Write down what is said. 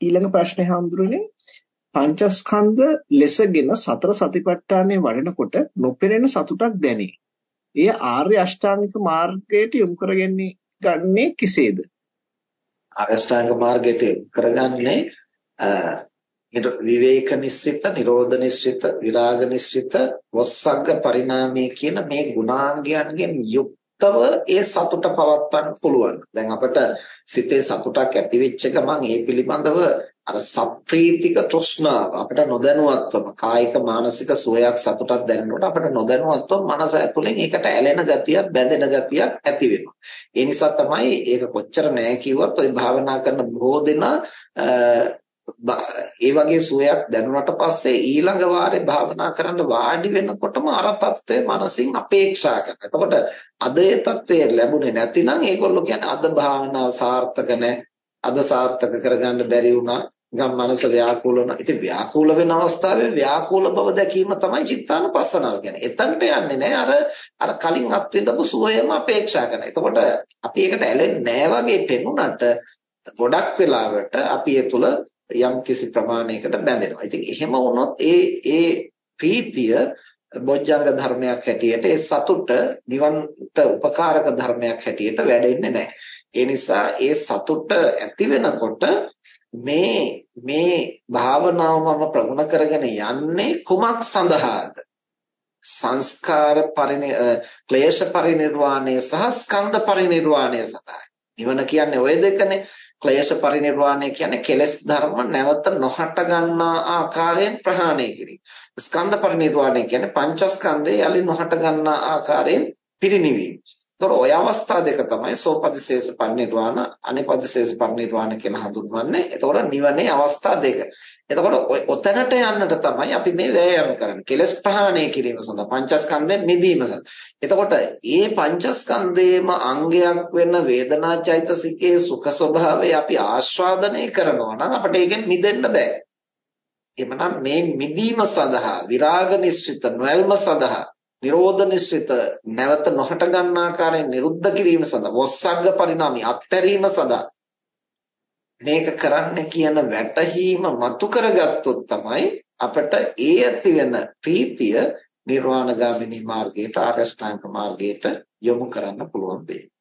ඊළඟ ප්‍රශ්නේ හඳුරන්නේ පංචස්කන්ධ ලෙසගෙන සතර සතිපට්ඨානය වඩනකොට නොපෙනෙන සතුටක් දැනේ. එය ආර්ය අෂ්ටාංගික මාර්ගයට යොමු කරගන්නේ ගන්නේ කෙසේද? ආර්ය අෂ්ටාංග මාර්ගයට කරගන්නේ විවේක නිස්සිත, නිරෝධ නිස්සිත, විරාග නිස්සිත, වස්සග්ග පරිණාමයේ කියන මේ ගුණාංගයන්ගෙන් යුක්ත තව ඒ සතුට පවත්වන්න පුළුවන්. දැන් අපිට සිතේ සතුටක් ඇති වෙච්ච ගමන් ඒ පිළිබඳව අර සප්‍රීතික තෘෂ්ණාව අපිට නොදැනුවත්වම කායික මානසික සුවයක් සතුටක් දැනෙනකොට අපිට නොදැනුවත්වම මනස ඇතුලෙන් ඒකට ඇලෙන ගතියක් බැඳෙන ගතියක් ඇති වෙනවා. ඒ නිසා තමයි ඒක කොච්චර නෑ කිව්වත් ওই භාවනා කරන බොහෝ දෙනා ඒ වගේ සුවයක් දැනුණට පස්සේ ඊළඟ වාරේ භාවනා කරන්න වාඩි වෙනකොටම අර தත්ත්වය මනසින් අපේක්ෂා කරනවා. එතකොට අද ඒ தත්ත්වය ලැබුණේ නැතිනම් ඒගොල්ලෝ කියන්නේ අද භාවනාව සාර්ථක නැහැ. අද සාර්ථක කරගන්න බැරි වුණා. නිකන් මනස ව්‍යාකූල වෙනවා. ඉතින් ව්‍යාකූල වෙන අවස්ථාවේ ව්‍යාකූල බව දැකීම තමයි චිත්තානුපස්සනාව කියන්නේ. එතනට යන්නේ නැහැ අර අර කලින් අත්විඳපු සුවයම අපේක්ෂා කරන. එතකොට අපි ඒකට ඇලෙන්නේ නැහැ වගේ පෙනුනට ගොඩක් වෙලාවට අපි ඒ තුල යම් කිසි ප්‍රමාණයකට බැඳෙනවා. ඉතින් එහෙම වුණොත් ඒ ඒ ප්‍රීතිය බොජ්ජංග ධර්මයක් හැටියට ඒ සතුට නිවන්ට උපකාරක ධර්මයක් හැටියට වැඩෙන්නේ නැහැ. ඒ නිසා ඒ සතුට ඇති වෙනකොට මේ මේ භාවනාව මම ප්‍රගුණ කරගෙන යන්නේ කුමක් සඳහාද? සංස්කාර පරිණි ක්ලේශ පරිනිර්වාණය සහ ස්කන්ධ පරිනිර්වාණය සඳහායි. නිවන කියන්නේ ওই දෙකනේ. ක්ලේශ පරිනිර්වාණය කියන්නේ කෙලෙස් ධර්ම නැවත නොහට ගන්නා ආකාරයෙන් ප්‍රහාණය කිරීම. ස්කන්ධ පරිනිර්වාණය කියන්නේ පංචස්කන්ධය යලි නොහට ගන්නා ආකාරයෙන් පිරිනිවීම. ඒතකොට ওই අවස්ථා දෙක තමයි සෝපදිශේෂ පරිනිර්වාණ අනිපදිශේෂ පරිනිර්වාණ කියලා හඳුන්වන්නේ. ඒතකොට නිවනේ අවස්ථා දෙක. එතකොට ඔතනට යන්නට තමයි අපි මේ වෑයම් කරන්නේ. කෙලස් ප්‍රහාණය කිරීම සඳහා පංචස්කන්ධයෙන් මිදීම සඳහා. එතකොට මේ පංචස්කන්ධයේම අංගයක් වෙන වේදනාචෛතසිකයේ සුඛ ස්වභාවය අපි ආස්වාදනය කරනවා නම් අපිට ඒකෙන් මිදෙන්න බෑ. එමනම් මේ මිදීම සඳහා විරාග නිශ්චිත නොයල්ම සඳහා නිරෝධ නිශ්චිත නැවත නොහට ගන්න ආකාරයෙන් නිරුද්ධ කිරීම සඳහා වොස්සග්ග පරිණාමي අත්හැරීම සඳහා මේක කරන්න කියන වැටහීම මතු කරගත්තොත් තමයි අපිට ඒ ඇති වෙන ප්‍රීතිය නිර්වාණගාමිනී මාර්ගයට ආරෂ්ඨාංග මාර්ගයට යොමු කරන්න පුළුවන් වෙන්නේ.